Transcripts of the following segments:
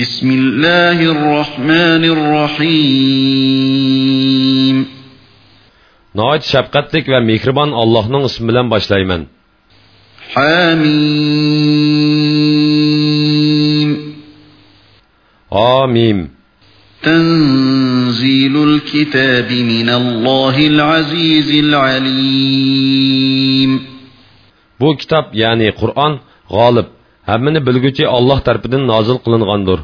بسم الله الرحمن الرحيم şəfqətlik və mehriban Allah'ın ismi bilan başlayman. حميم Amin. تنزيل الكتاب من الله العزيز العليم Bu kitap yani Kur'an g'olib, hammani bilguchi Alloh tarafidan nozil qilingandir.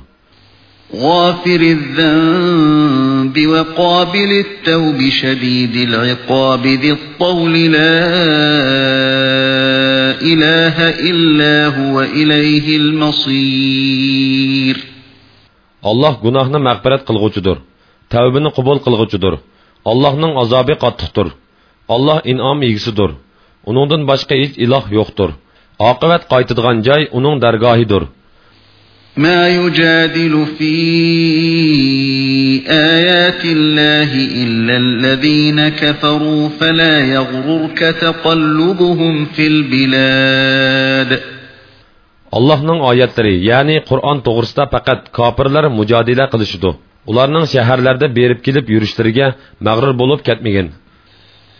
غافر الذنب وقابل التوب شديد العقاب ذي الطول لا إله إلا هو إليه المصير Alloh gunohni mag'firat qilg'uchidir. Tavbani qabul qilg'uchidir. Allohning azobi qattiqdir. Alloh in'om egisidir. Uningdan boshqa hech iloh yo'qdir. Oqibat qaytadigan joy uning dargohidir. ما يجادل في آيات الله إلا الذين كفروا فلا يغررك تقلبهم في البلاد Allohning oyatlari, ya'ni Qur'on to'g'risida faqat kofirlar mujodila qilishidir. Ularning shaharlarda berib kelib yurishlariga mag'rur bo'lib ketmagan.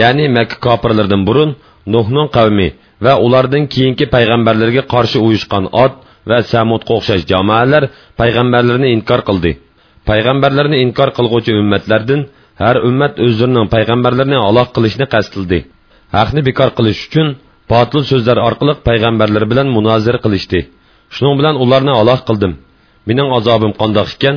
ya'ni Makka kofirlaridan burun Nuhning qavmi va ulardan keyingi payg'ambarlarga qarshi uyushgan Od va Samudga o'xshash jamoalar payg'ambarlarni inkor qildi. Payg'ambarlarni inkor qilguvchi ummatlardan har ummat o'zlarining payg'ambarlarini aloq qilishni qasdildi. Haqni bekor qilish uchun botil so'zlar orqali payg'ambarlar bilan munozara qilishdi. Shuning bilan ularni aloq qildim. Mening azobim qandoq ekan?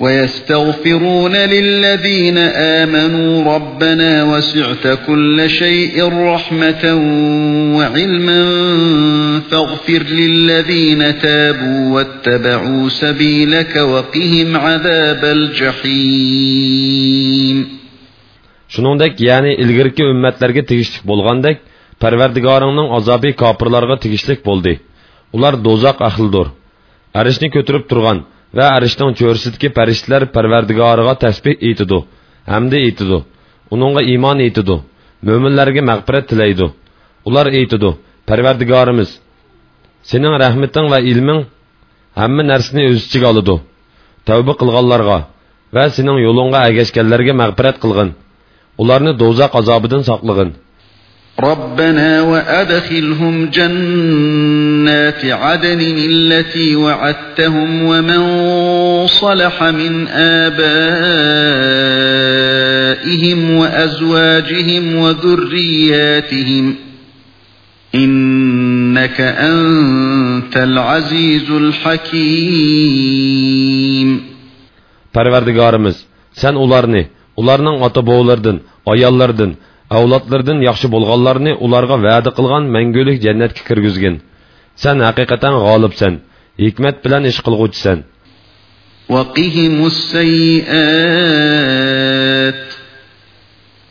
ويستغفرون للذين آمنوا ربنا وسعت كل شيء رحمة وعلما فاغفر للذين تابوا واتبعوا سبيلك وقهم عذاب الجحيم Shuningdek, ya'ni ilgirki ummatlarga tegishlik bo'lgandek, Parvardigoringning azobi kofirlarga tegishlik bo'ldi. Ular dozoq ahlidir. Arishni ko'tarib turgan va arishning cho'rsidagi farishtalar Parvardigoriga tasbih etidu hamda etidu Uningga iymon etidu Mo'minlarga mag'firat tilaydi. Ular etidu Parvardigorimiz, sening rahmating va ilming hamma narsani o'z ichiga oladi. Tavba qilganlarga va sening yo'lingga agashganlarga mag'firat qilgin. Ularni do'zax azobidan saqlagin. ربنا وأدخلهم جنات عدن التي وعدتهم ومن صلح من آبائهم وأزواجهم وذرياتهم إنك أنت العزيز الحكيم. Parvardigorimiz, sen ularni, ularning ota-bobolardan, ayollardan, avlodlardan yaxshi bo'lganlarni ularga va'da qilgan mangulik jannatga kirgizgin. Sen haqiqatan g'olibsan, hikmat bilan ish qilguvchisan. وقهم السيئات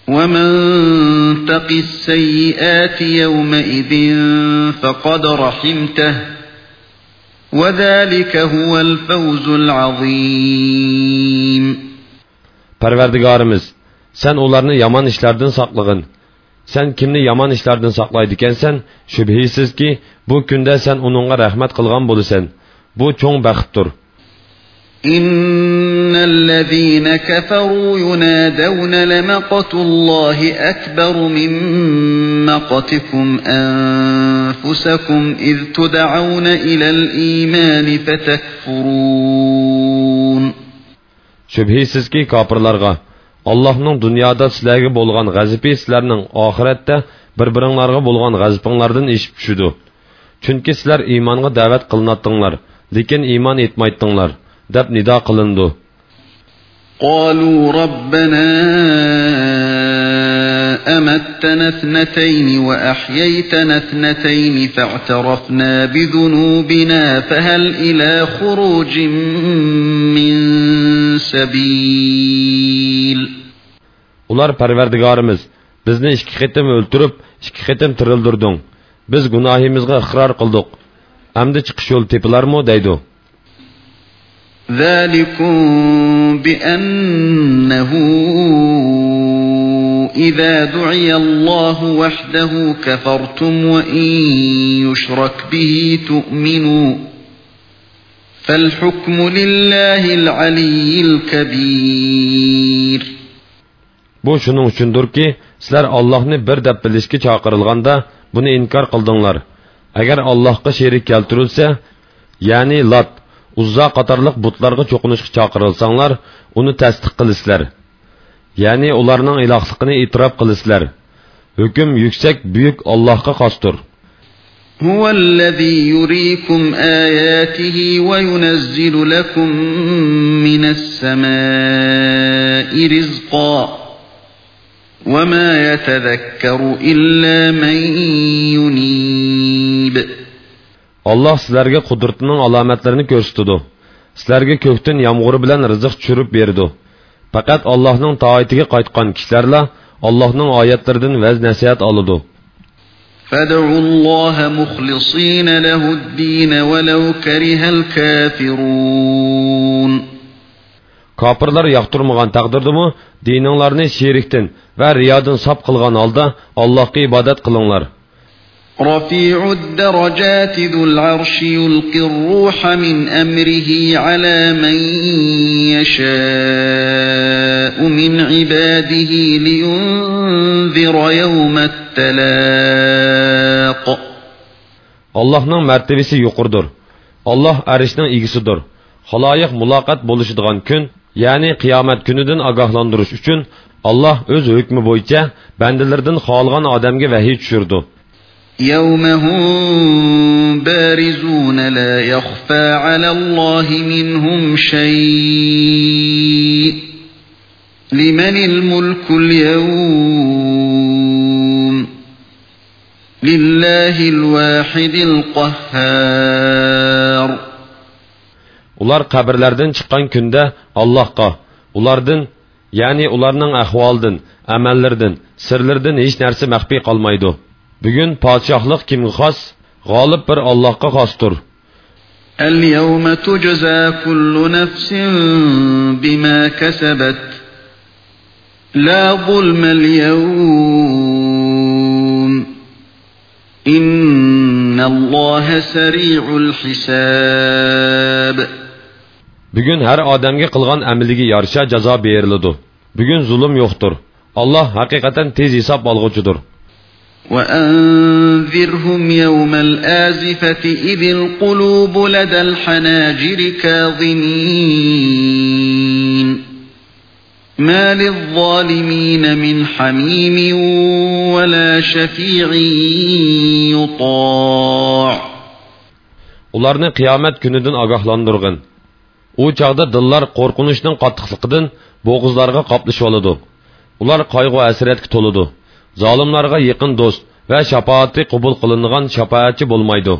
ومن تق السيئات يومئذ فقد رحمته وذلك هو الفوز العظيم Parvardigorimiz, sen ularni yomon ishlardan saqlag'in. Sen kimni yomon ishlardan saqlaydi ekansan, shubhisizki, bu kunda sen uningga rahmat qilgan bo'lasan. Bu cho'ng baxtdir. إن الذين كفروا ينادون لمقت الله أكبر من مقتكم أنفسكم إذ تدعون إلى الإيمان فتكفرون Shubhisizki kofirlarga Allohning dunyoda sizlarga bo'lgan g'azabi sizlarning oxiratda bir-biringlarga bo'lgan g'azabinglardan eshib tushidi. Chunki sizlar iymonga da'vat qilinatdinglar, lekin iymon etmaydinglar, deb nido qilindi. قالوا ربنا أمتنا اثنتين وأحييتنا اثنتين فاعترفنا بذنوبنا فهل إلى خروج من سبيل Ular Parvardigorimiz bizni ikki qitim o'ltirib, ikki qitim tirildirding. Biz gunohimizga iqror qildik. Amdi chiqish yo'li tepilarmi deydi. ذلكم بأنه إذا دعي الله وحده كفرتم وإن يشرك به تؤمنوا فالحكم لله العلي الكبير Bu şunun uchundurki, sizlar Allohni bir deb bilishga chaqirilganda buni inkor qildinglar. Agar Allohga sherik keltirilsa, ya'ni Lat, Uzza qatorliq butlarga cho'qinishga chaqirilsanglar, uni tasdiq qilasizlar. Ya'ni ularning ilohligini e'tirof qilasizlar. Hukm yuksak, buyuk Allohga xosdir. هو الذي يريكم آياته وينزل لكم من السماء رزقا وما يتذكر إلا من ينيب Allah sizlarga qudratining alomatlarini ko'rsatadi. Sizlarga ko'kdan yomg'ir bilan rizq tushirib berdi. Faqat Allohning toatiga qaytgan kishilarla Allohning oyatlaridan vaz nasihat oladi. فادعوا الله مخلصين له الدين ولو كره الكافرون Kafirlar yoqtirmagan taqdirdimi dininglarni sherikdan va riyodan sop qilgan holda Allohga ibodat qilinglar. رفيع الدرجات ذو العرش يلقي الروح من أمره على من يشاء من عباده لينذر يوم التلاق Allah'ın mertebesi yukurdur. Allah erişinin ilgisidir. Halayık mulakat buluşuduğun gün, yani kıyamet günüdün agahlandırış için Allah öz hükmü boyunca bendelerden halgan Adem'e vahiy düşürdü. يوم هم بارزون لا يخفى على الله منهم شيء لمن الملك اليوم لله الواحد القهار Ular qabrlardan chiqqan kunda Allohga, ulardan, ya'ni ularning ahvolidan, amallaridan, sirlaridan hech narsa maxfiy qolmaydi. Bugun podshohlik kimga xos? G'olib bir Allohga xosdir. اليوم تجزى كل نفس بما كسبت لا ظلم اليوم إن الله سريع الحساب Bugun har odamga qilgan amaliga yarasha jazo beriladi. Bugun zulm yo'qdir. Alloh haqiqatan tez hisob olg'uchidir. وأنذرهم يوم الآزفة إذ القلوب لدى الحناجر كاظمين ما للظالمين من حميم ولا شفيع يطاع Ularni qiyomat kunidan ogohlantirgin. U chaqda dillar qo'rqinishning qattiqligidan bo'g'izlarga qoplashib oladi. Ular qayg'u hasratga to'ladi. Zolimlarga yaqin do'st va shafoati qabul qilinadigan shafoatchi bo'lmaydi.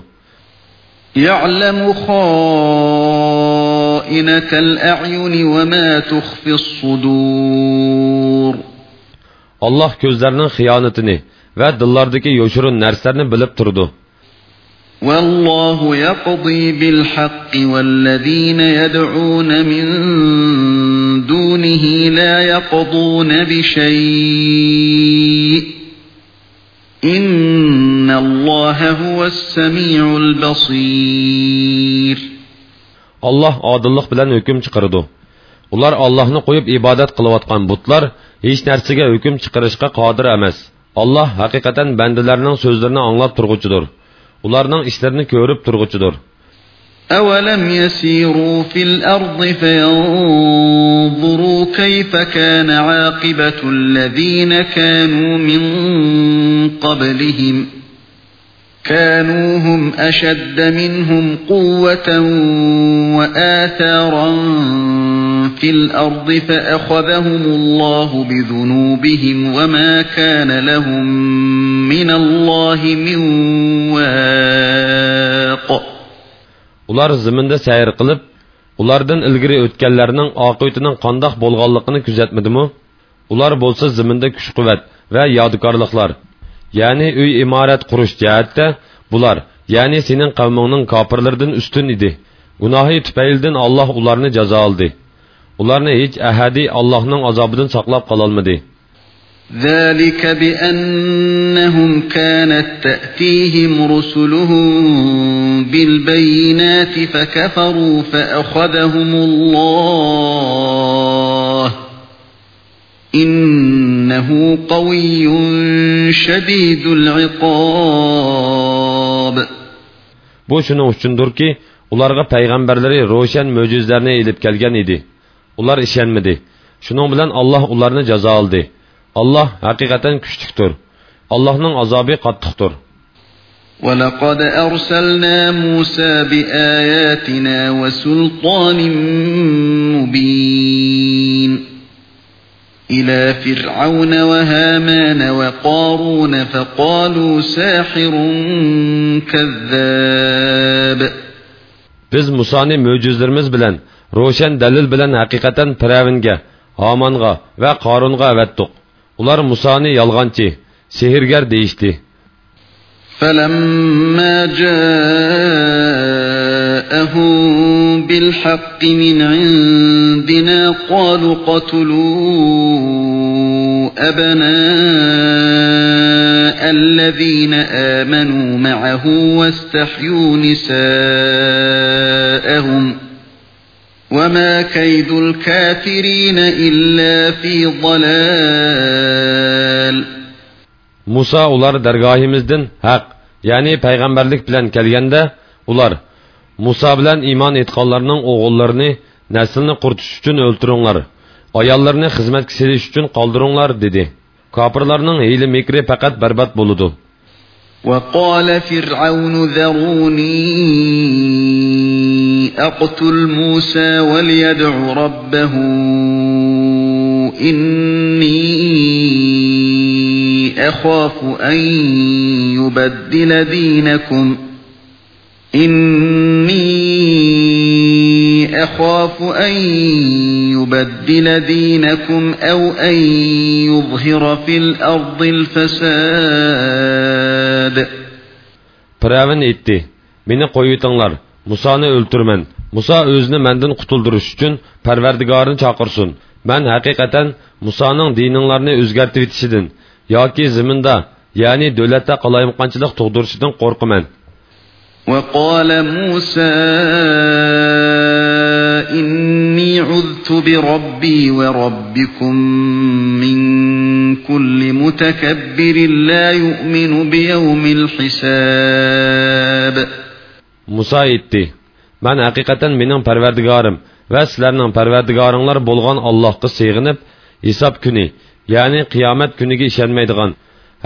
يعلم خائنة الأعين وما تخفي الصدور Alloh ko'zlarning xiyonatini va dillardagi yo'shirin narsalarni bilib turdi. والله يقضي بالحق والذين يدعون من دونه لا يقضون بشيء إن الله هو السميع البصير Alloh odillik bilan hukm chiqardi. Ular Allohni qo'yib ibodat qilayotgan butlar hech narsaga hukm chiqarishga qodir emas. Alloh haqiqatan bandalarning so'zlarini anglab turg'uchidir. Ularning ishlarini ko'rib turg'uchidir. أولم يسيروا في الأرض فينظروا كيف كان عاقبة الذين كانوا من قبلهم كانوا هم أشد منهم قوة وآثارا في الأرض فأخذهم الله بذنوبهم وما كان لهم من الله من واق ular ziminda sayr qilib ulardan ilgari o'tganlarning oqibatining qandoq bo'lganligini kuzatmadimi ular bo'lsa ziminda kuch quvvat va yodgorliklar ya'ni uy imorat qurish jihatda bular ya'ni sening qavmingning kofirlaridan ustun edi gunohi tufaylidan alloh ularni jazo oldi ularni hech ahadi allohning azobidan saqlab qololmadi ذلك بأنهم كانت تأتيهم رسلهم بالبينات فكفروا فأخذهم الله إنه قوي شديد العقاب bu shuning uchundurki ularga payg'ambarlari ro'shan mo'jizlarni ilib kelgan edi Ular ishonmadi shuning bilan alloh ularni jazo oldi alloh haqiqatan kuchlikdir allohning azobi qattiqdir ولقد أرسلنا موسى بآياتنا وسلطان مبين إلى فرعون وهامان وقارون فقالوا ساحر كذاب biz musoni mo'jizlarimiz bilan ro'shan dalil bilan haqiqatan piravinga homonga va qorunga avatdiq ular musoni yolg'onchi sehrgar deyishdi فلما جاءهم بالحق من عندنا قالوا قتلوا أبناء الذين آمنوا معه واستحيوا نساءهم وما كيد الكافرين إلا في ضلال. muso ular dargohimizdan haq ya'ni payg'ambarlik bilan kelganda ular muso bilan iymon etganlarning o'g'illarini naslni quritish uchun o'ltiringlar ayollarni xizmatga selish uchun qoldiringlar dedi kofirlarning hiyli mekri faqat barbod bo'ludi وقال فرعون ذروني أقتل موسى وليدع ربه إني أخاف أن يبدل دينكم أخاف أن يبدل دينكم أو أن يظهر في الأرض الفساد Piravin aytdi, meni qo'yitinglar, Musoni o'ltirman. Muso o'zini mendan qutuldirish uchun Parvardigorini chaqirsin. Men haqiqatan Musoning dininglarni o'zgartirib etishidan yoki ziminda, ya'ni davlatda qalayimqanchilik tug'dirishidan qo'rqaman. وقال موسى إني عذت بربي وربكم من كل متكبر لا يؤمن بيوم الحساب Musa aytdi, men haqiqatan mening Parvardigorim va sizlarning Parvardigoringlar bo'lgan Allohga sig'inib, hisob kuni, ya'ni qiyomat kuniga ishonmaydigan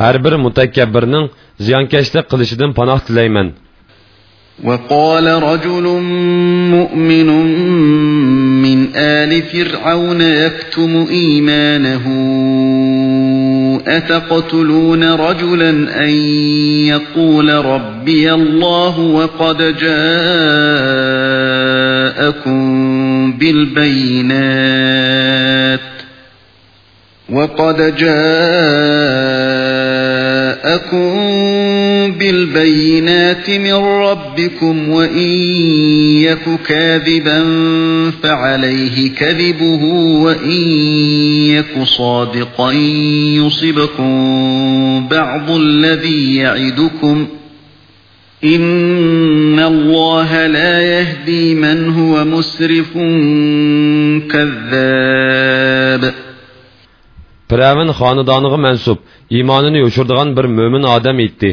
har bir mutakabbirning ziyonkashlik qilishidan panoh tilayman. وقال رجل مؤمن من آل فرعون يكتم إيمانه أتقتلون رجلا أن يقول ربي الله وقد جاءكم بالبينات وقد جاءكم بالبينات من ربكم وإن يك كاذبا فعليه كذبه وإن يك صادقا يصبكم بعض الذي يعدكم إن الله لا يهدي من هو مسرف كذاب Piravin xonadoniga mansub, iymonini yo'shirdigan bir mo'min odam aytdi.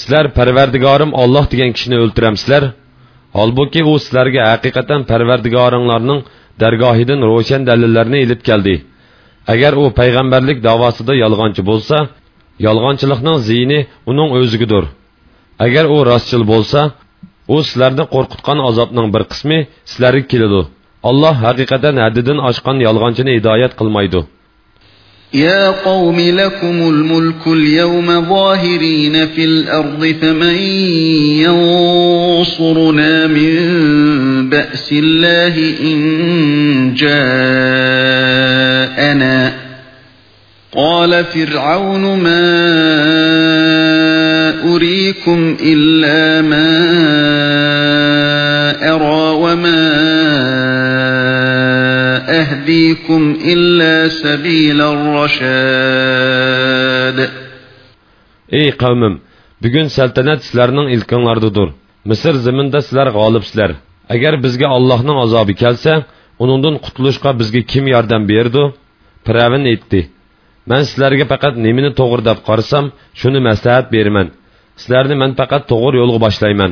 Sizlar Parvardigorim Alloh degan kishini o'ltiramsizlar? Holbuki u sizlarga haqiqatan Parvardigoringlarning dargohidan ro'shan dalillarni ilib keldi. Agar u payg'ambarlik davosida yolg'onchi bo'lsa, yolg'onchilikning ziyni uning o'zigidir. Agar u rostchil bo'lsa, u sizlarni qo'rqitgan azobning bir qismi sizlarga keladi. alloh haqiqatan haddidan oshgan yolg'onchini hidoyat qilmaydi يا قوم لكم الملك اليوم ظاهرين في الأرض فمن ينصرنا من بأس الله إن جاءنا قال فرعون ما أريكم إلا ما أرى وما أهديكم إلا سبيل الرشاد Ey qavmim, bugun saltanat sizlarning ilkinglardadir. Misr zaminda sizlar g'olibsizlar. Agar bizga Allohning azobi kelsa, uningdan qutulishga bizga kim yordam berdi? Piravin aytdi. Men sizlarga faqat nimani to'g'ri deb qarasam, shuni maslahat beraman. Sizlarni men faqat to'g'ri yo'lga boshlayman.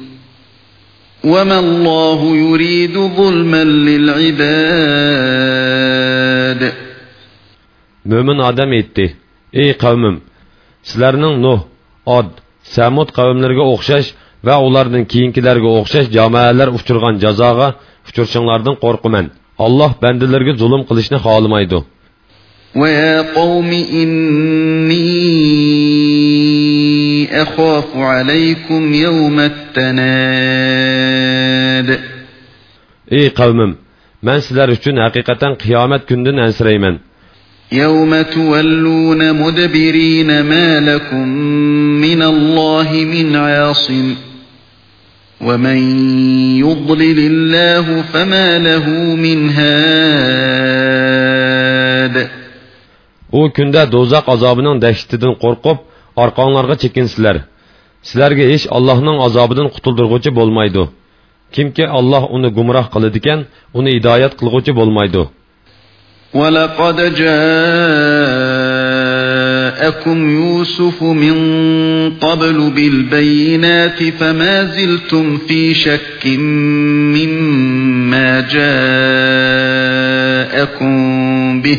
وما الله يريد ظلما للعباد Mömin adam etdi. Ey qavmim, sizlarning Nuh, Od, Samud qavmlariga o'xshash va ularning keyingilarga o'xshash jamoalar uchirgan jazoga uchirishinglardan qo'rqaman. Alloh bandalarga zulm qilishni xohlamaydi. ويا قوم إني أخاف عليكم يوم التناد. إي قوم من سلر اشتن حقيقة قيامة كندن أنسريمن؟ يوم تولون مدبرين ما لكم من الله من عاصم. ومن يضلل الله فما له من هاد. وكندا kündə dozaq azabının قرقب orqanglarga chekinsizlar sizlarga hech allohning azobidan qutuldirg'uchi bo'lmaydi kimki olloh uni gumroh qiladigan uni hidoyat qilg'uchi bo'lmaydi ولقد جاءكم يوسف من قبل بالبينات فما زلتم في شك مما جاءكم به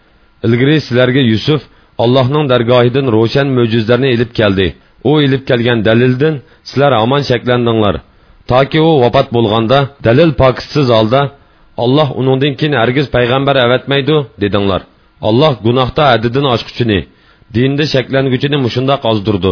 ilgari sizlarga yusuf allohning dargohidan ro'shan mo'jizlarni ilib keldi. U ilib kelgan dalildan sizlar omon shaklandinglar toki u vafot bo'lganda dalil pokisiz holda olloh uningdan keyin hargiz payg'ambar avatmaydi dedinglar. Olloh gunohda adidan oshquchini dinda shaklanguvchini mushundoq ozdirdi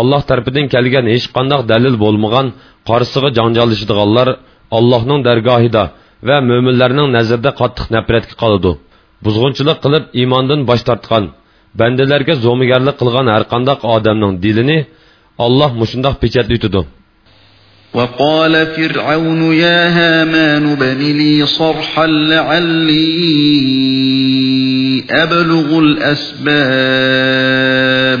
Allah tarafından kelgen hiç kandak delil bolmagan qarşısıga janjallışıdığanlar Allah'ın dergahida va mo'minlarning nazarida qattiq nafratga qoladi buzg'unchilik qilib iymondan bosh tortgan bandalarga zo'migarlik qilgan har qandoq odamning dilini olloh mushundoq pechatlaytidi وقال فرعون يا هامان ابن لي صرحا لعلي أبلغ الأسباب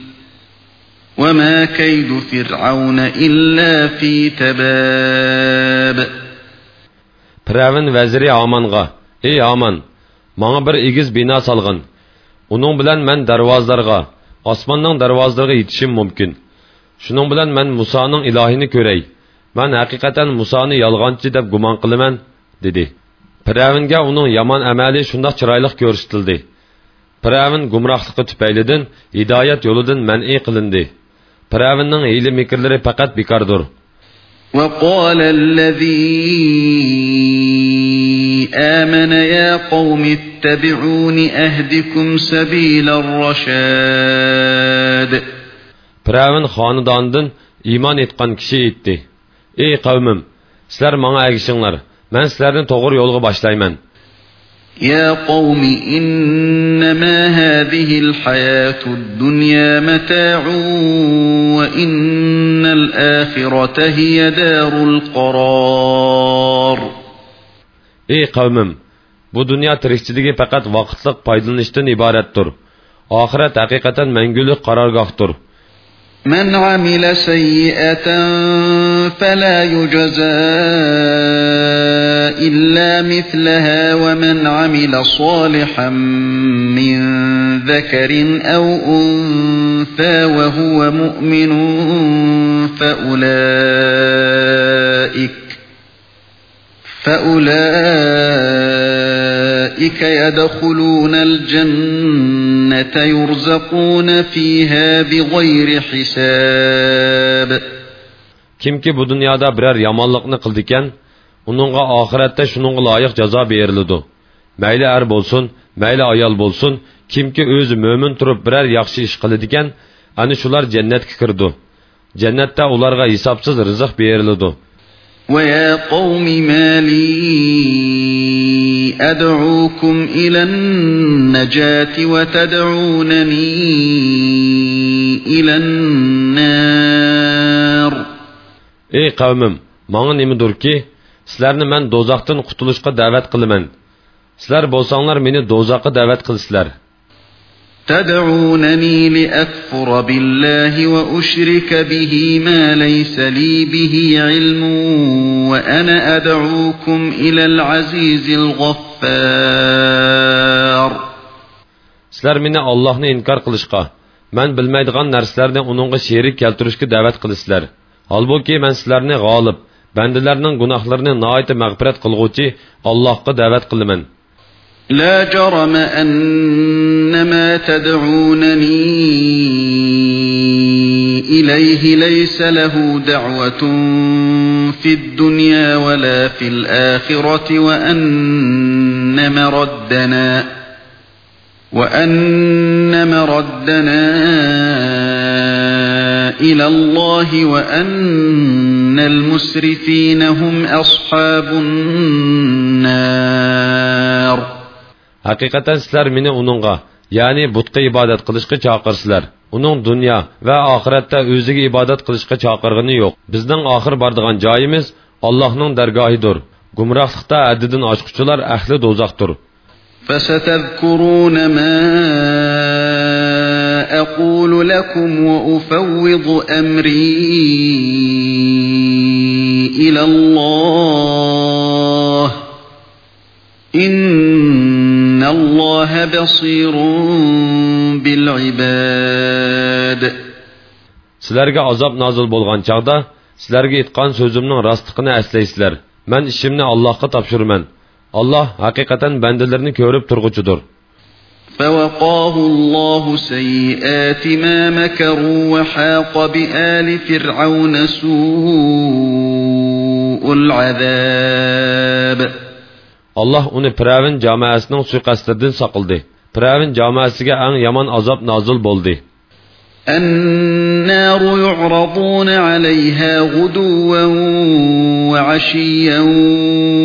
وما كيد فرعون إلا في تباب Piravin vaziri Amanға, ey Aman, manga bir egiz bino solg'in. Uning bilan men darvozlarga, osmonning darvozalariga yetishim mumkin. Shuning bilan men Musoning ilohini ko'ray. Men haqiqatan Musoni yolg'onchi deb gumon qilaman, dedi. Piravinga uning yomon amali shundoq chiroyli ko'rsatildi. Piravin gumrohligi tufaylidan hidoyat yo'lidan man'iy qilindi. Piravinning hiyli mikrlari faqat bekordir. وقال الذي آمن يا قوم اتبعون أهدكم سبيل الرشاد Piravin xonadonidan iymon etgan kishi aytdi: "Ey qavmim, sizlar menga agishinglar. Men sizlarni to'g'ri yo'lga boshlayman." يا قوم إنما هذه الحياة الدنيا متاع وإن الآخرة هي دار القرار. إي قوم بو دنيا ترشتدگي فقط وقتلق پايدلنشتن عبارت تر آخرت حقيقتا منگلق قرار غاختر من عمل سيئة فلا يجزاء إلا مثلها ومن عمل صالحا من ذكر أو أنثى وهو مؤمن فأولئك فأولئك يدخلون الجنة يرزقون فيها بغير حساب Kimki bu dunyoda biror yomonlikni qildikan, uningga oxiratda shuningga loyiq jazo beriladi. Mayli er bo'lsin, mayli ayol bo'lsin, kimki o'zi mo'min turib biror yaxshi ish qiladigan, ana shular jannatga kirdi. Jannatda ularga hisobsiz rizq beriladi. ويا قوم ما لي أدعوكم إلى النجاة وتدعونني إلى النار Ey qavmim, manga nimadir ki, sizlarni men do'zaxdan qutulishga da'vat qilaman. Sizlar bo'lsanglar meni do'zaxga da'vat qilsizlar. تدعونني لأكفر بالله وأشرك به ما ليس لي به علم وأنا أدعوكم إلى العزيز الغفار Sizlar meni Allohni inkor qilishga, men bilmaydigan narsalarni uningga sherik keltirishga da'vat qilasizlar. Holbuki men sizlarni g'olib, bandalarning gunohlarini noyati mag'firat qilg'uvchi allohga da'vat qilaman لا جرم أنما تدعونني إليه ليس له دعوة في الدنيا ولا في الآخرة وأنما ردنا وأنما ردنا إلى الله وأن المسرفين هم أصحاب النار. حقيقتا سلر من أنونغا يعني بطق إبادت قلشق چاقر سلر أنون دنيا و آخرت تا أوزيق إبادت قلشق يوك بزدن آخر باردغان جايمز الله نون درگاهي دور. گمراسختا عددن عشقشلار أخل دوزاق دور. فستذكرون ما أقول لكم وأفوض أمري إلى الله إن الله بصير بالعباد sizlarga azob nozil bo'lgan chog'da sizlarga aytgan so'zimning rostligini eslaysizlar man ishimni allohga topshiraman alloh haqiqatan bandalarni ko'rib turg'uchidir فوقاه الله سيئات ما مكروا وحاق بآل فرعون سوء العذاب alloh uni piravin jamoasining suiqasdidan saqildi piravin jamoasiga eng yomon azob nozil bo'ldi النار يعرضون عليها غدوا وعشيا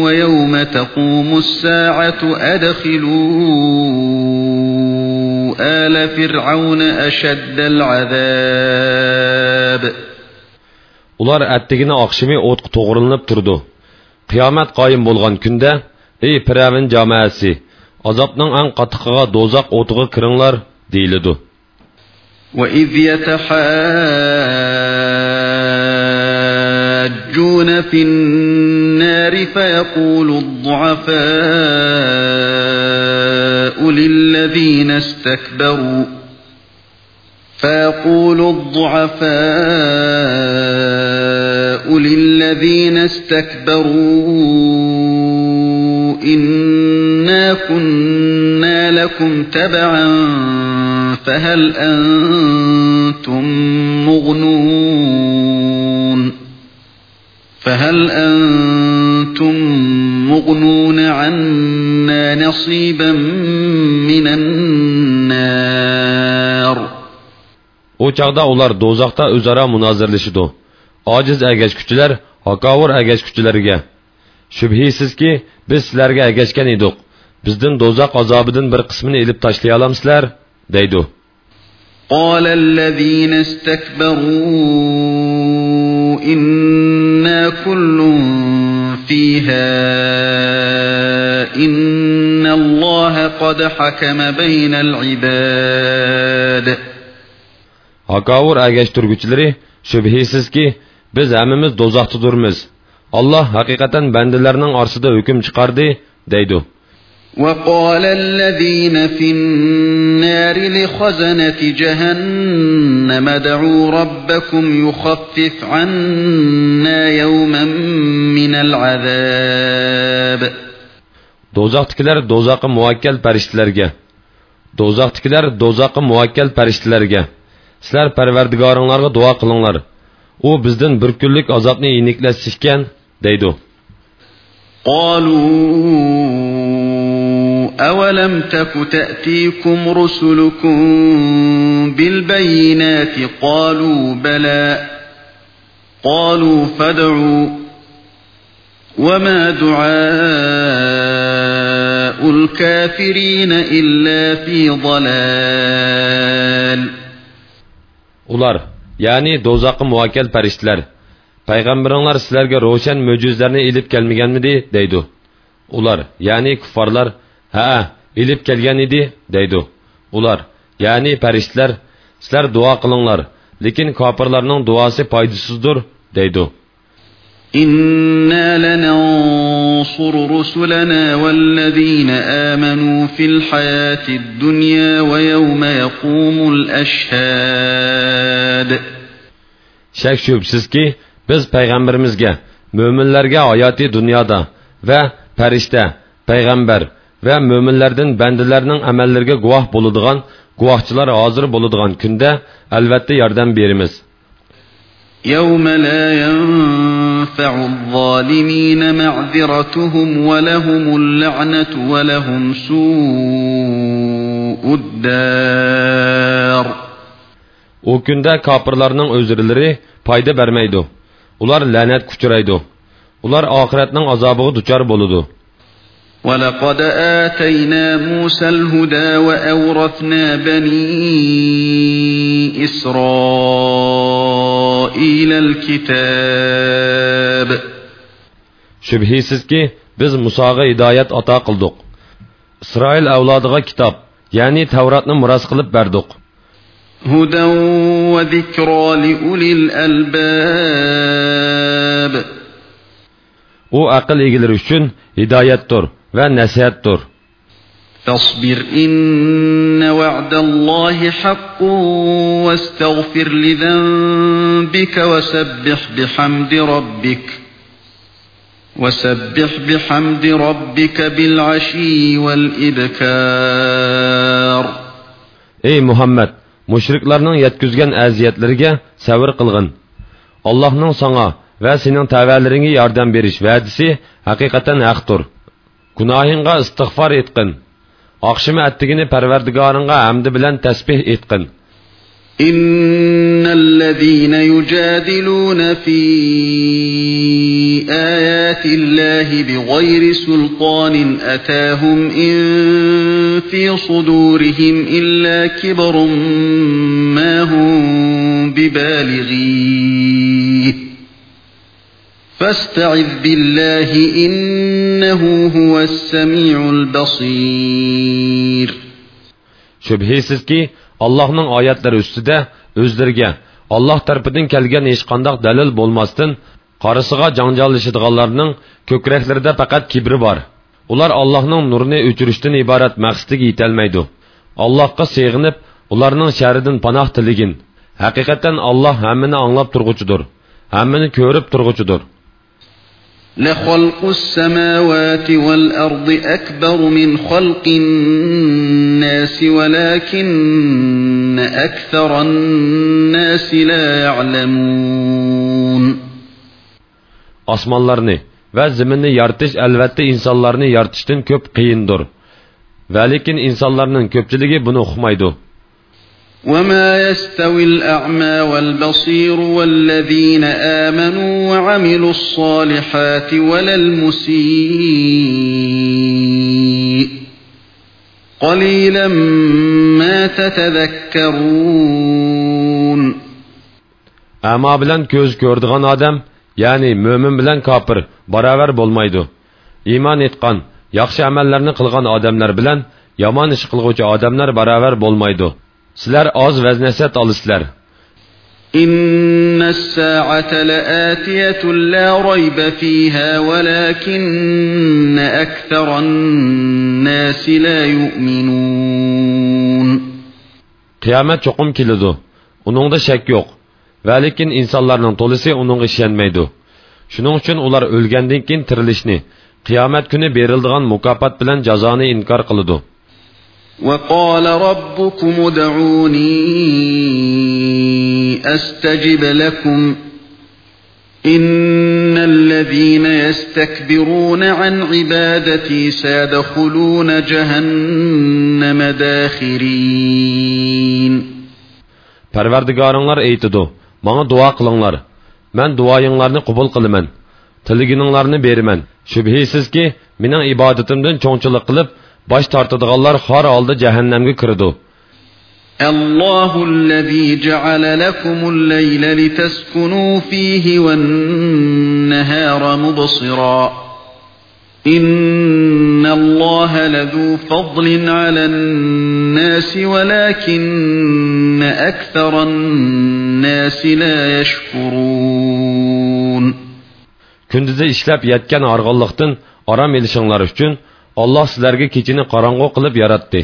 ويوم تقوم الساعة أدخلوا آل فرعون أشد العذاب ular attigini oqshimi o'tqa to'g'rilanib turdi qiyomat qoyim bo'lgan kunda ey piravin jamoasi azobning eng qattiqiga do'zax o'tiga kiringlar deyiladi وإذ يتحاجون في النار فيقول الضعفاء للذين استكبروا فيقول الضعفاء للذين استكبروا إنا كنا لكم تبعا فهل أنتم مغنون فهل أنتم مغنون عنا نصيبا من النار u chog'da ular do'zaxda o'zaro munozirlashidu ojiz agashkuchilar hakovir agashkuchilarga shubhisizki biz sizlarga agashgan edik bizdan do'zax azobidan bir qismini ilib tashlay olamsizlar deydi قال الذين استكبروا إنا كل فيها إن الله قد حكم بين العباد hakovir agashtirguchilari shubhisizki biz hammamiz do'zaxdadurmiz alloh haqiqatan bandalarning orasida hukm chiqardi deydi وقال الذين في النار لخزنة جهنم ادعوا ربكم يخفف عنا يوما من العذاب. دوزاقتكلر دوزاق مواكل پرشتلرگه. دوزاقتكلر دوزاق مواكل پرشتلرگه. سلر پروردگارنلارغا دعا قلنلار أو بزدن برکلیک ازاقنی اینکلسشکن دیدو قالو أولم تك تأتيكم رسلكم بالبينات قالوا بلى قالوا فادعوا وما دعاء الكافرين إلا في ضلال ular ya'ni do'zaxga muvakkal farishtalar payg'ambaringlar sizlarga ro'shan mo'jizlarni ilib kelmaganmidi deydi ular ya'ni kuffarlar ha ilib kelgan edi deydi ular ya'ni farishtalar sizlar duo qilinglar lekin kofirlarning duosi foydasizdir deydi إنا لننصر رسلنا والذين آمنوا في الحياة الدنيا ويوم يقوم الأشهاد shak shubsizki biz payg'ambarimizga mo'minlarga hayoti dunyoda va farishta payg'ambar va mo'minlardan bandalarning amallariga guvoh bo'ladigan guvohchilar hozir bo'ladigan kunda albatta yordam beramiz يوم لا ينفع الظالمين معذرتهم ولهم اللعنة ولهم سوء الدار u kunda kofirlarning o'zrilari foyda bermaydi ular la'nat kuchiraydi ular oxiratning azobiga duchor bo'ladi ولقد آتينا موسى الهدى وأورثنا بني إسرائيل الكتاب شبهيسيز كي بز مساغة إداية أتا قلدوك إسرائيل أولادغا كتاب يعني توراتنا مراس قلب بردوك هدى وذكرى لأولي الألباب وأقل أقل إغلر الشن هدايات تور egalari uchun hidoyatdir va nasihatdir فاصبر إن وعد الله حق واستغفر لذنبك وسبح بحمد ربك وسبح بحمد ربك بالعشي والإبكار ey muhammad mushriklarning yetkizgan aziyatlariga savr qilg'in allohning sanga va sening tavallaringga yordam berish va'disi haqiqatan haqdir Gunohingga istig'for etqin oqshimi attigini parvardigoringga hamdi bilan tasbeh etqin إن الذين يجادلون في آيات الله بغير سلطان أتاهم إن في صدورهم إلا كبر ما هم ببالغيه فاستعذ بالله إنه هو السميع البصير shubhisizki allohning oyatlari ustida o'zlariga olloh tarafidan kelgan hech qandoq dalil bo'lmasdan qorisiga janjallashadiganlarning ko'kraklarida faqat kibri bor ular allohning nurini o'chirishdan iborat maqsadiga yetolmaydi allohga seg'inib ularning sharidan panoh tiligin haqiqatan alloh hammani anglab turg'uchidir hammani ko'rib turg'uchidir لخلق السماوات والأرض أكبر من خلق الناس ولكن أكثر الناس لا يعلمون osmonlarni va zaminni yaratish albatta insonlarni yaratishdan ko'p qiyindir va lekin insonlarning ko'pchiligi buni uqmaydi وما يستوي الأعمى والبصير والذين آمنوا وعملوا الصالحات ولا المسيء قليلا ما تتذكرون أما بلن كوز كوردغان آدم يعني مؤمن بلن كابر برابر بولمايدو إيمان إتقان يخشى عمل لرن قلغان آدم لر بلن يمان إشقلغوش آدم لر برابر بولمايدو Sizlar oz vaznasat olisizlar. إن الساعة لآتية لا ريب فيها ولكن أكثر الناس لا يؤمنون Qiyomat cho'qim keladi. Uningda shak yo'q. Va lekin insonlarning to'lisi uningga ishonmaydi. Shuning uchun ular o'lgandan keyin tirilishni, qiyomat kuni beriladigan mukofot bilan jazoni inkor qiladi. وقال ربكم ادعوني أستجب لكم إن الذين يستكبرون عن عبادتي سيدخلون جهنم داخرين Parvardigoringlar aytidi: "Menga duo qilinglar. Men duoyinglarni qabul qilaman. Tiligininglarni beraman. Shubhisizki, mening ibodatimdan cho'ngchilik qilib, bosh tortadiganlar xor oldi jahannamga kirdi." الله الذي جعل لكم الليل لتسكنوا فيه والنهار مبصرا إن الله لذو فضل على الناس ولكن أكثر الناس لا يشكرون Kunduzi ishlab yetgan arg'onliqdan orom elishinglar uchun Alloh sizlarga kechini qorong'u qilib yaratdi.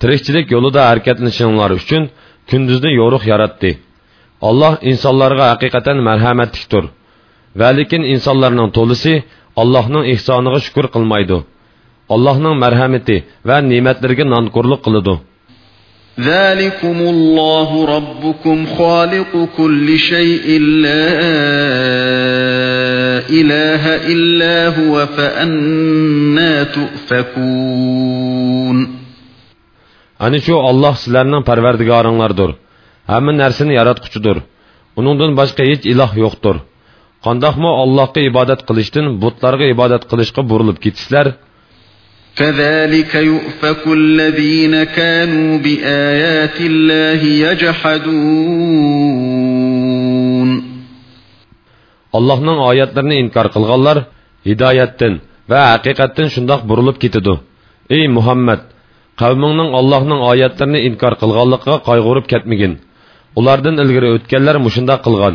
Tirikchilik yo'lida harakatlanishinglar uchun kunduzni yo'riq yaratdi. Alloh insonlarga haqiqatan marhamatlikdir. Va lekin insonlarning to'lisi Allohning ihsoniga shukr qilmaydi. Allohning marhamati va ne'matlariga nonko'rlik qiladi. ذلكم الله ربكم خالق كل شيء لا إله إلا هو فأنا تؤفكون Ani shu Alloh sizlarning parvardigoringlardir. Hamma narsani yaratquchidir. Uningdan boshqa hech iloh yo'qdir. Qandoqmi Allohga ibodat qilishdan butlarga ibodat qilishga burilib ketisizlar? كذلك يؤفك الذين كانوا بآيات الله يجحدون Allohning oyatlarini inkor qilganlar hidoyatdan va haqiqatdan shundoq burilib ketadi. Ey Muhammad, qavmingning Allohning oyatlarini inkor qilganligiga qayg'urib ketmagin. Ulardan ilgari o'tganlar mushunda qilgan.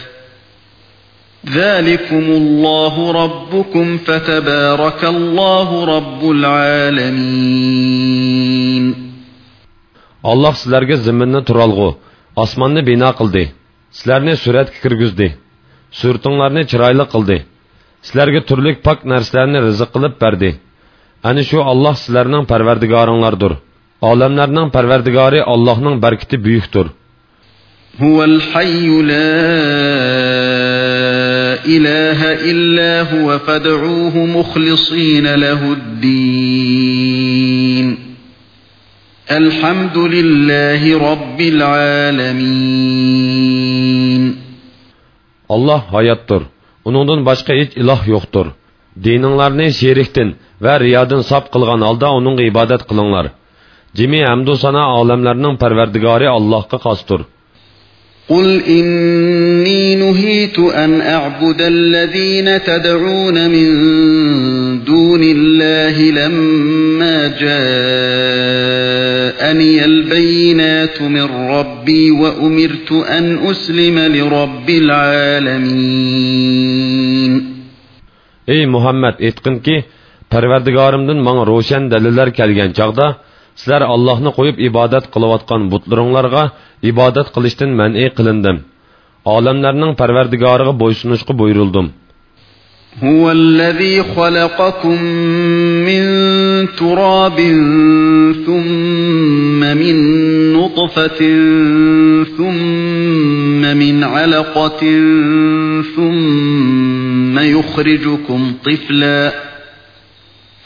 Zəlikumullahu rabbukum fətəbərəkəllahu rabbul aləmin. Allah sizlərə zəminni turalğı, osmanni bina qıldı. Sizlərni sürətə kirgizdi. Sürtünlərni çiraylı qıldı. Sizlərə türlük pak nərsələrini rızıq qılıb bərdi. Ani şu Allah sizlərinin pərverdigarınlardır. Aləmlərin pərverdigarı Allahın bərkəti böyükdür. Huvel hayyul إله إلا هو فادعوه مخلصين له الدين الحمد لله رب العالمين Allah hayotdir. uningdan boshqa hech iloh yo'qdir dininglarni sherikdan va riyodan sop qilgan holda uningga ibodat qilinglar jimi hamdu sana olamlarning parvardigori allohga xosdir قل إني نهيت أن أعبد الذين تدعون من دون الله لما جاءني البينات من ربي وأمرت أن أسلم لرب العالمين Ey Muhammad aytqinki, Parvardigorimdan menga ro'shan dalillar kelgan chaqda sizlar Allohni qo'yib ibodat qilayotgan butlaringlarga ibodat qilishdan man'i qilindim. Olamlarning Parvardigoriga bo'ysunishga buyurildim. هو الذي خلقكم من تراب ثم من نطفة ثم من علقة ثم يخرجكم طفلا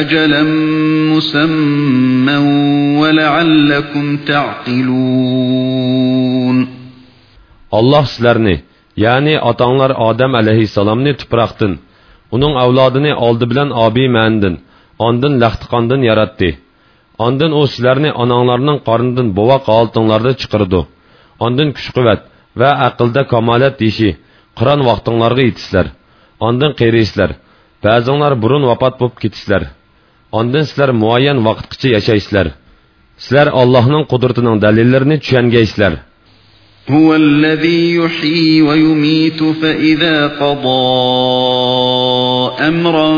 أجلا مسمى ولعلكم تعقلون Allah sizlarni, ya'ni otanglar Odam alayhissalomni tuproqdan, uning avlodini oldi bilan obi mandin, ondan laxtiqondan yaratdi. Ondan u sizlarni onanglarning qornidan bovoq oltinglarda chiqirdi. Ondan kuch-quvvat va aqlda kamolat deshi, Qur'on vaqtinglarga yetisizlar. Ondan qeyriysizlar. Ba'zinglar burun vafot bo'lib ketisizlar. Ondan sizlar muayyan vaqtgacha yashaysizlar. Sizlar Allohning qudratining dalillarini tushungaysizlar. هو الذي يحيي ويميت فإذا قضى أمرا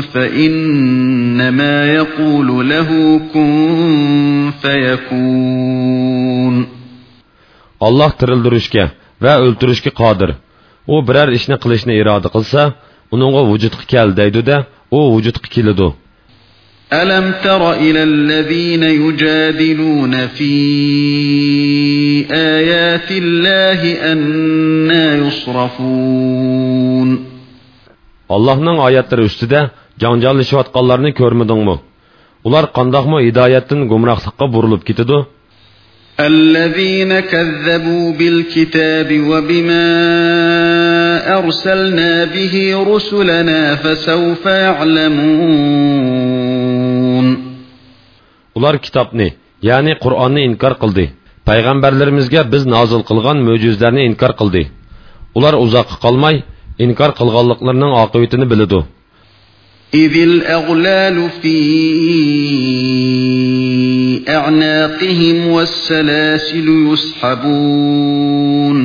فإنما يقول له كن فيكون Allah tirildirishga va o'ltirishga qodir. U biror ishni qilishni iroda qilsa, uningga vujudga kel deydida u vujudga keladi ألم تر إلى الذين يجادلون في آيات الله أنا يصرفون Allah'ın ayetleri üstüde cancanlaşıvatkallarını körmedin mi? Ular kandakmı hidayetin gumraklıkka burulup gididu? الذين كذبوا بالكتاب وبما أرسلنا به رسلنا فسوف يعلمون Ular kitobni, ya'ni Qur'onni inkor qildi. Payg'ambarlarimizga biz nozil qilgan mo'jizlarni inkor qildi. Ular uzoqqa qolmay inkor qilganliklarining oqibatini biladi. إذ الأغلال في أعناقهم والسلاسل يسحبون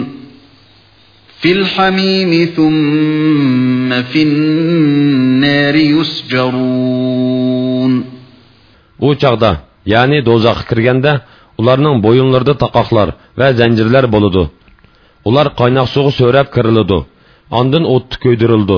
في الحميم ثم في النار يسجرون U chaqda, ya'ni do'zaxga kirganda, ularning bo'yinlarida taqoqlar va zanjirlar bo'ladi. Ular qaynoq suvga so'rab kiriladi. Ondan o'tni ko'ydirildi.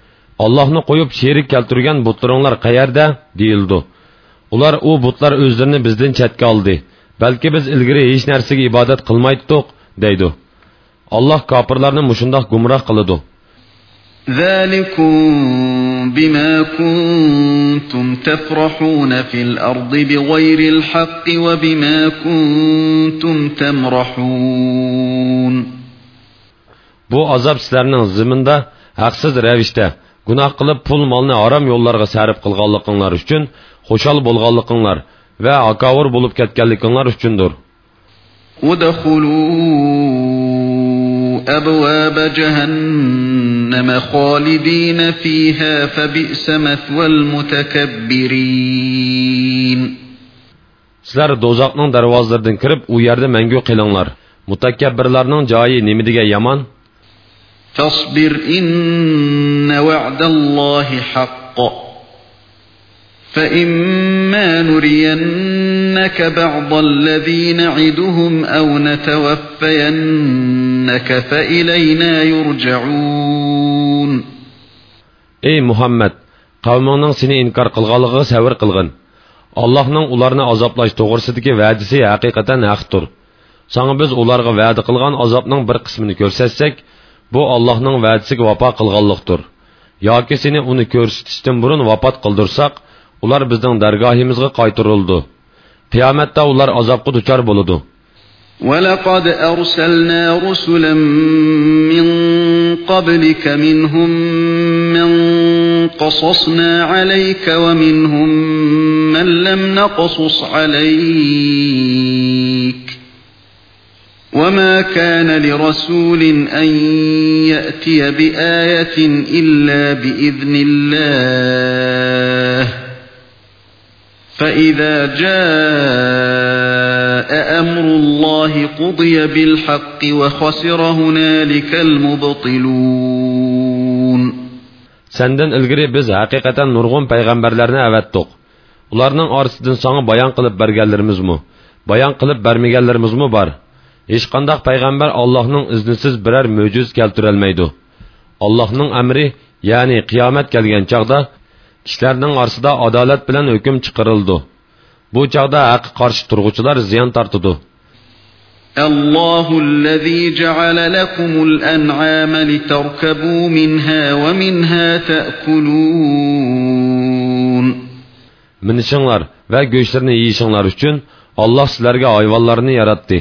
Allohni qo'yib sherik keltirgan butlaringlar qayerda deyildi. Ular u butlar o'zlarini bizdan chetga oldi. Balki biz ilgari hech narsaga ibodat qilmaydik, deydi. Alloh kofirlarni mushundoq gumroh qiladi. ذلكم بما كنتم تفرحون في الأرض بغير الحق وبما كنتم تمرحون Bu azob sizlarning ziminda haqsiz ravishda gunoh qilib pul molni harom yo'llarga sarf qilganliginglar uchun xushal bo'lganliginglar va akavur bo'lib ketganliginglar uchundir. أبواب جهنم خالدين فيها فبئس مثوى المتكبرين sizlar do'zaxning darvozalaridan kirib u yerda mangu qilinglar mutakabbirlarning joyi nima degan yomon فاصبر إن وعد الله حق فإما نرينك بعض الذي نعدهم أو نتوفينك فإلينا يرجعون ey muhammad qavmingning seni inkor qilganligiga savr qilg'in allohning ularni azoblash to'g'risidagi va'disi haqiqatan haqdir sanga biz ularga va'da qilgan azobning bir qismini ko'rsatsak bu allohning va'disiga vafo qilganlikdir yoki seni uni ko'rsatishdan burun vafot qildirsak ular bizning dargohimizga qaytarildi qiyomatda ular azobga duchor bo'ladi ولقد أرسلنا رسلا من قبلك منهم من قصصنا عليك ومنهم من لم نقصص عليك وما كان لرسول أن يأتي بآية إلا بإذن الله فإذا جاء أمر الله قضي بالحق وخسر هنالك المبطلون سندن الگری بز حقیقتا نرغون پیغمبرلرنه اوت دوق اولارنن آرسدن بايان بایان قلب برگلرمز مو بایان قلب برمیگلرمز مو بار. Hech qanday payg'ambar Allohning iznisiz biror mo'jiz keltirolmaydi. Allohning amri, ya'ni qiyomat kelgan chaqda kishilarning orasida adolat bilan hukm chiqarildi. Bu chaqda haq qarshi turg'uvchilar ziyon tortidi. الله الذي جعل لكم الأنعام لتركبوا منها ومنها تأكلون Minishinglar va go'shtlarni yeyishinglar uchun Alloh sizlarga hayvonlarni yaratdi.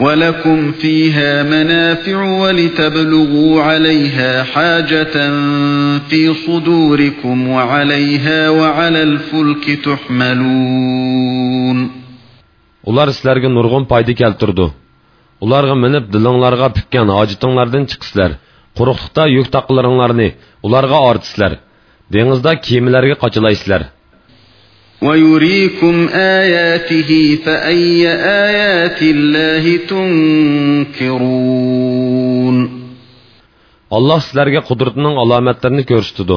ولكم فيها منافع ولتبلغوا عليها حاجة في صدوركم وعليها وعلى الفلك تحملون Ular sizlarga nurg'un foyda keltirdi. Ularga minib dilinglarga pukkan hojitinglardan chiqisizlar. Quruqlikda yuk taqlaringlarni ularga ortisizlar. Dengizda kemalarga qochilaysizlar. ويريكم آياته فأي آيات الله تنكرون Allah sizlarga qudratining alomatlarini ko'rsatdi.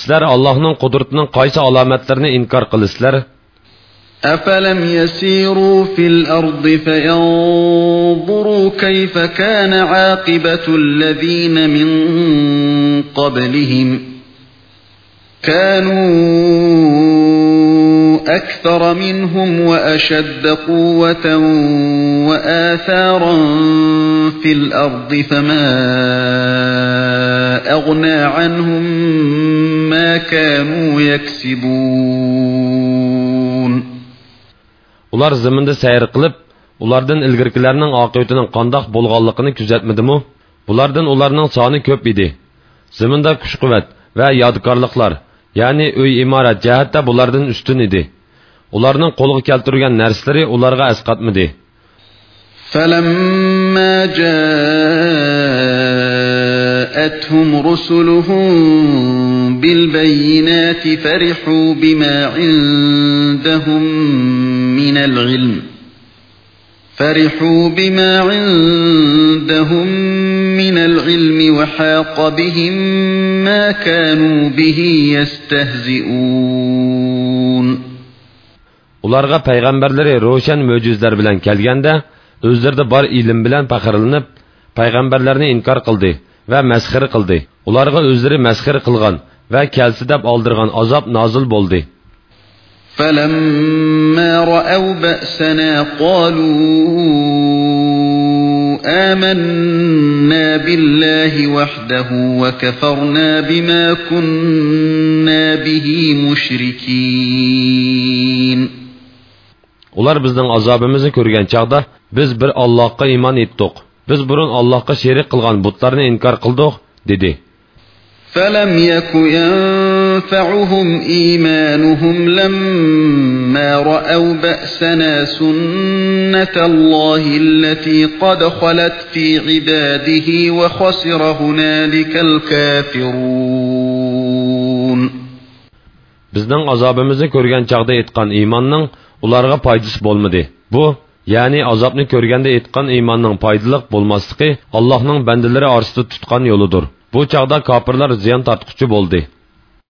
Sizlar Allohning qudratining qaysi alomatlarini inkor qilasizlar? أفلم يسيروا في الأرض فينظروا كيف كان عاقبة الذين من قبلهم كانوا أكثر منهم وأشد قوة وآثارا في الأرض فما أغنى عنهم ما كانوا يكسبون Ular zaminda sayr qilib, ulardan ilgirkilarning oqibatining qandoq bo'lganligini kuzatmadimi? Bulardan ularning soni ko'p edi. Zaminda kuch-quvvat va yodgorliklar, ya'ni uy imorat jihatda bulardan ustun edi. Ularning qo'lga keltirgan narsalari ularga asqatmadi. فلما جاءتهم رسلهم بالبينات فرحوا بما عندهم من العلم فرحوا بما عندهم من العلم وحاق بهم ما كانوا به يستهزئون Ularga payg'ambarlari ro'shan mo'jizlar bilan kelganda, o'zlarida bor ilm bilan faxrlanib, payg'ambarlarni inkor qildi va masxir qildi. Ularga o'zlari masxir qilgan va kelsi deb oldirgan azob nozil bo'ldi. فلما رأوا بأسنا قالوا آمنا بالله وحده وكفرنا بما كنا به مشركين Ular bizning azobimizni ko'rgan chaqda biz bir Allohga iymon etdik. Biz burun Allohga sherik qilgan butlarni inkor qildik, dedi. فلم يك ينفعهم إيمانهم لما رأوا بأسنا سنة الله التي قد خلت في عباده وخسر هنالك الكافرون Bizning azobimizni ko'rgan chaqda etgan iymonning ularga foydasi bo'lmadi bu ya'ni azobni ko'rganda aytgan iymonning foydaliq bo'lmasligi allohning bandalari orasida tutgan yo'lidir bu chog'da kofirlar ziyon tortquchi bo'ldi